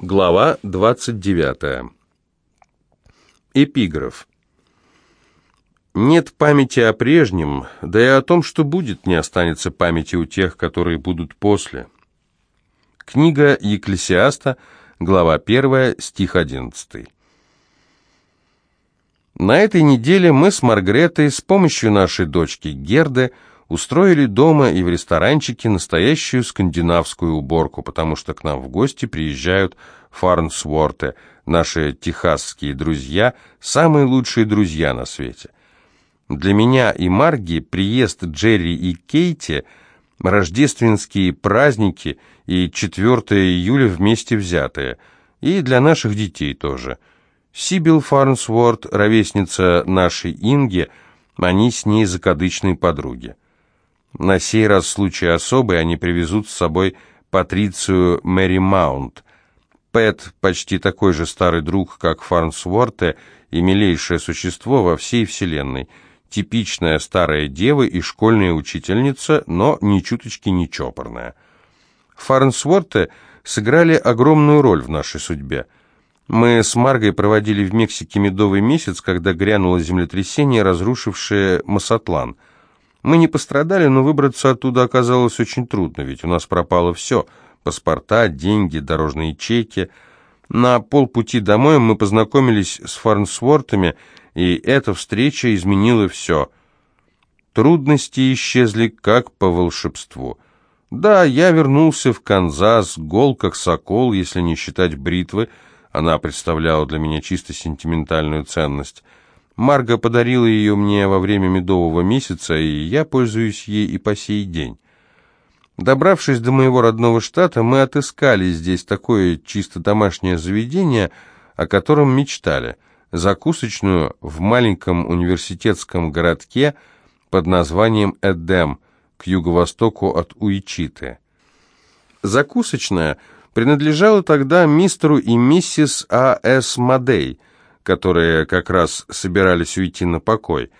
Глава 29. Эпиграф. Нет памяти о прежнем, да и о том, что будет, не останется памяти у тех, которые будут после. Книга Екклесиаста, глава 1, стих 11. На этой неделе мы с Маргретой с помощью нашей дочки Герды устроили дома и в ресторанчике настоящую скандинавскую уборку, потому что к нам в гости приезжают Фарнсворты, наши техасские друзья, самые лучшие друзья на свете. Для меня и Марги приезд Джерри и Кейти – рождественские праздники и 4 июля вместе взятые, и для наших детей тоже. Сибил Фарнсворт, ровесница нашей Инги, они с ней закадычные подруги. На сей раз случай особый, они привезут с собой Патрицию Мэри Маунт. Пэт почти такой же старый друг, как Фарнсворте, и милейшее существо во всей вселенной. Типичная старая дева и школьная учительница, но ни чуточки не чопорная. Фарнсворте сыграли огромную роль в нашей судьбе. Мы с Маргой проводили в Мексике медовый месяц, когда грянуло землетрясение, разрушившее Масатлан – мы не пострадали, но выбраться оттуда оказалось очень трудно, ведь у нас пропало все – паспорта, деньги, дорожные чеки. На полпути домой мы познакомились с Фарнсвортами, и эта встреча изменила все. Трудности исчезли как по волшебству. Да, я вернулся в Канзас, гол как сокол, если не считать бритвы, она представляла для меня чисто сентиментальную ценность – Марга подарила ее мне во время медового месяца, и я пользуюсь ей и по сей день. Добравшись до моего родного штата, мы отыскали здесь такое чисто домашнее заведение, о котором мечтали. Закусочную в маленьком университетском городке под названием Эдем, к юго-востоку от Уичиты. Закусочная принадлежала тогда мистеру и миссис А.С. Мадей – которые как раз собирались уйти на покой.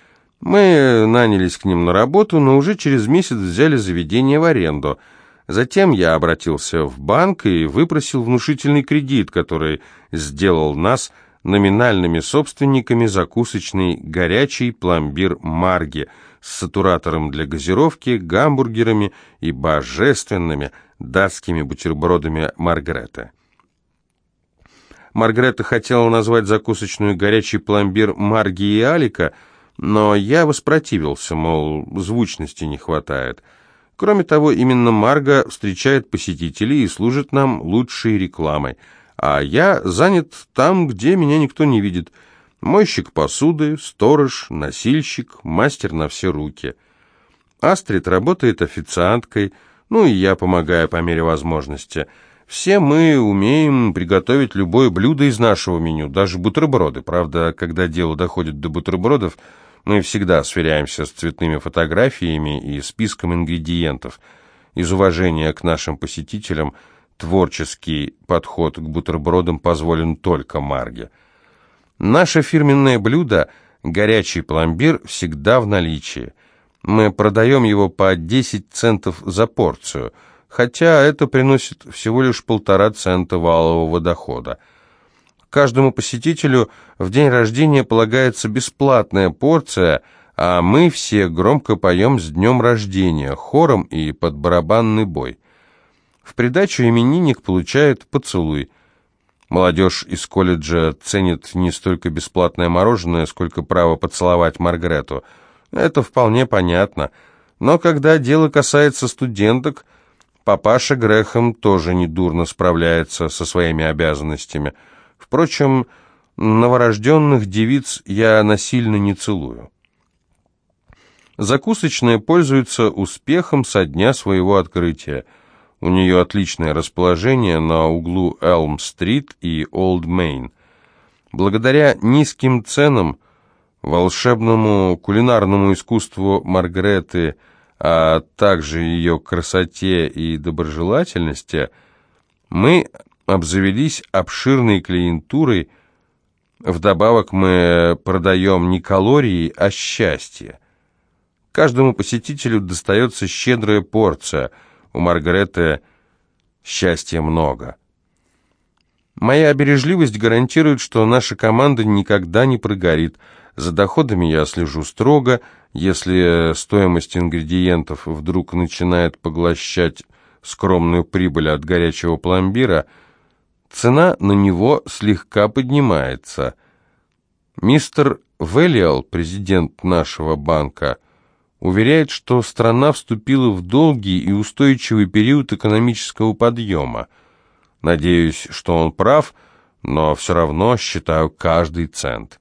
Мы нанялись к ним на работу, но уже через месяц взяли заведение в аренду. Затем я обратился в банк и выпросил внушительный кредит, который сделал нас номинальными собственниками закусочной «Горячий пломбир Марги» с сатуратором для газировки, гамбургерами и божественными датскими бутербродами Маргарета. Маргарета хотела назвать закусочную горячий пломбир Марги и Алика, но я воспротивился, мол, звучности не хватает. Кроме того, именно Марга встречает посетителей и служит нам лучшей рекламой, а я занят там, где меня никто не видит. Мойщик посуды, сторож, носильщик, мастер на все руки. Астрид работает официанткой, ну и я помогаю по мере возможности – все мы умеем приготовить любое блюдо из нашего меню, даже бутерброды. Правда, когда дело доходит до бутербродов, мы всегда сверяемся с цветными фотографиями и списком ингредиентов. Из уважения к нашим посетителям творческий подход к бутербродам позволен только Марге. Наше фирменное блюдо – горячий пломбир всегда в наличии. Мы продаем его по 10 центов за порцию – хотя это приносит всего лишь полтора цента валового дохода. Каждому посетителю в день рождения полагается бесплатная порция, а мы все громко поем с днем рождения, хором и под барабанный бой. В придачу именинник получает поцелуй. Молодежь из колледжа ценит не столько бесплатное мороженое, сколько право поцеловать Маргарету. Это вполне понятно. Но когда дело касается студенток – Папаша Грехом тоже недурно справляется со своими обязанностями. Впрочем, новорожденных девиц я насильно не целую. Закусочная пользуется успехом со дня своего открытия. У нее отличное расположение на углу Элм-стрит и Олд-Мейн. Благодаря низким ценам, волшебному кулинарному искусству Маргареты – а также ее красоте и доброжелательности, мы обзавелись обширной клиентурой, вдобавок мы продаем не калории, а счастье. Каждому посетителю достается щедрая порция, у Маргареты счастья много. Моя бережливость гарантирует, что наша команда никогда не прогорит. За доходами я слежу строго. Если стоимость ингредиентов вдруг начинает поглощать скромную прибыль от горячего пломбира, цена на него слегка поднимается. Мистер Велиал, президент нашего банка, уверяет, что страна вступила в долгий и устойчивый период экономического подъема. Надеюсь, что он прав, но все равно считаю каждый цент.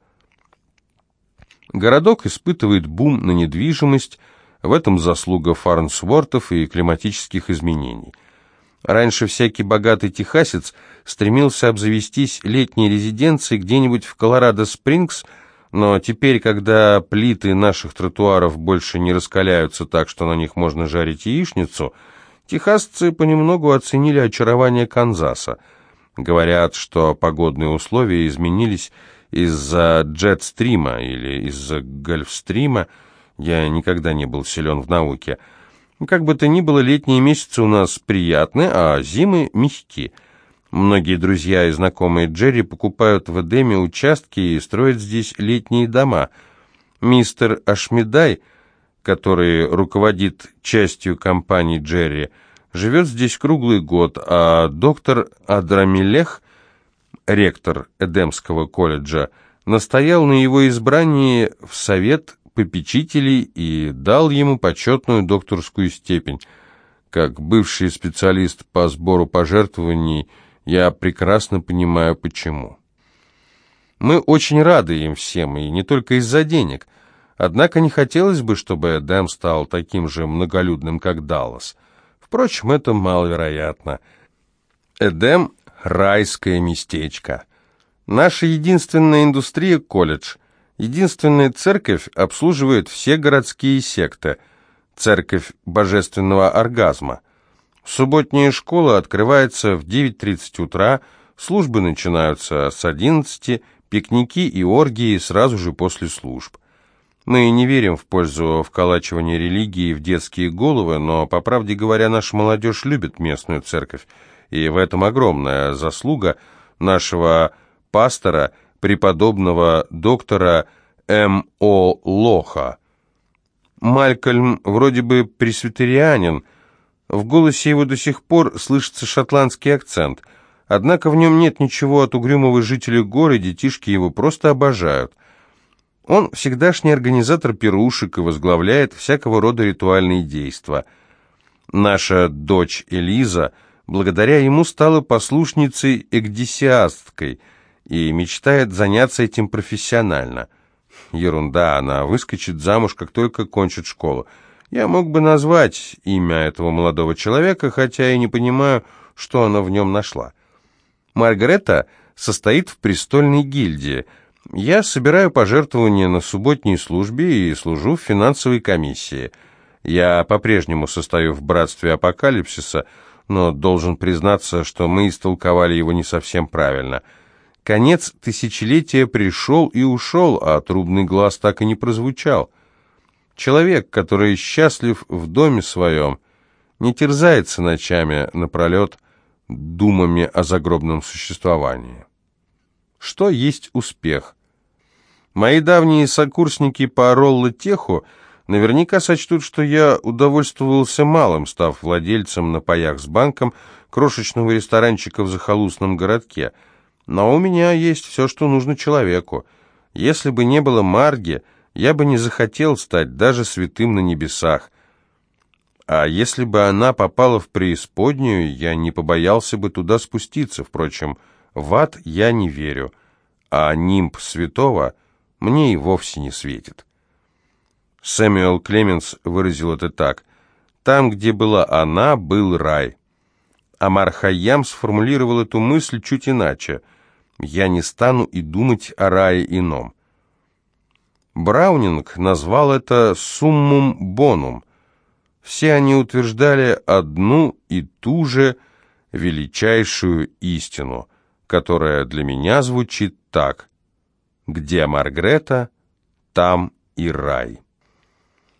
Городок испытывает бум на недвижимость, в этом заслуга фарнсвортов и климатических изменений. Раньше всякий богатый техасец стремился обзавестись летней резиденцией где-нибудь в Колорадо-Спрингс, но теперь, когда плиты наших тротуаров больше не раскаляются так, что на них можно жарить яичницу, техасцы понемногу оценили очарование Канзаса. Говорят, что погодные условия изменились из-за джетстрима или из-за гольфстрима, я никогда не был силен в науке. Как бы то ни было, летние месяцы у нас приятны, а зимы мягки. Многие друзья и знакомые Джерри покупают в Эдеме участки и строят здесь летние дома. Мистер Ашмедай, который руководит частью компании Джерри, живет здесь круглый год, а доктор Адрамилех, ректор Эдемского колледжа, настоял на его избрании в совет попечителей и дал ему почетную докторскую степень. Как бывший специалист по сбору пожертвований, я прекрасно понимаю, почему. Мы очень рады им всем, и не только из-за денег. Однако не хотелось бы, чтобы Эдем стал таким же многолюдным, как Даллас. Впрочем, это маловероятно. Эдем — райское местечко. Наша единственная индустрия — колледж — Единственная церковь обслуживает все городские секты. Церковь божественного оргазма. Субботняя школа открывается в 9.30 утра, службы начинаются с 11, пикники и оргии сразу же после служб. Мы не верим в пользу вколачивания религии в детские головы, но, по правде говоря, наша молодежь любит местную церковь, и в этом огромная заслуга нашего пастора – преподобного доктора М.О. Лоха. Малькольм вроде бы пресвитерианин, в голосе его до сих пор слышится шотландский акцент, однако в нем нет ничего от угрюмого жителя горы, детишки его просто обожают. Он всегдашний организатор пирушек и возглавляет всякого рода ритуальные действия. Наша дочь Элиза благодаря ему стала послушницей-экдесиасткой – и мечтает заняться этим профессионально. Ерунда, она выскочит замуж, как только кончит школу. Я мог бы назвать имя этого молодого человека, хотя и не понимаю, что она в нем нашла. Маргарета состоит в престольной гильдии. Я собираю пожертвования на субботней службе и служу в финансовой комиссии. Я по-прежнему состою в братстве апокалипсиса, но должен признаться, что мы истолковали его не совсем правильно – Конец тысячелетия пришел и ушел, а трубный глаз так и не прозвучал. Человек, который счастлив в доме своем, не терзается ночами напролет думами о загробном существовании. Что есть успех? Мои давние сокурсники по Ролло-Теху наверняка сочтут, что я удовольствовался малым, став владельцем на паях с банком крошечного ресторанчика в захолустном городке – но у меня есть все, что нужно человеку. Если бы не было Марги, я бы не захотел стать даже святым на небесах. А если бы она попала в преисподнюю, я не побоялся бы туда спуститься. Впрочем, в ад я не верю, а нимб святого мне и вовсе не светит. Сэмюэл Клеменс выразил это так. «Там, где была она, был рай». Амар Хайям сформулировал эту мысль чуть иначе – я не стану и думать о рае ином. Браунинг назвал это «суммум бонум». Все они утверждали одну и ту же величайшую истину, которая для меня звучит так «Где Маргрета, там и рай».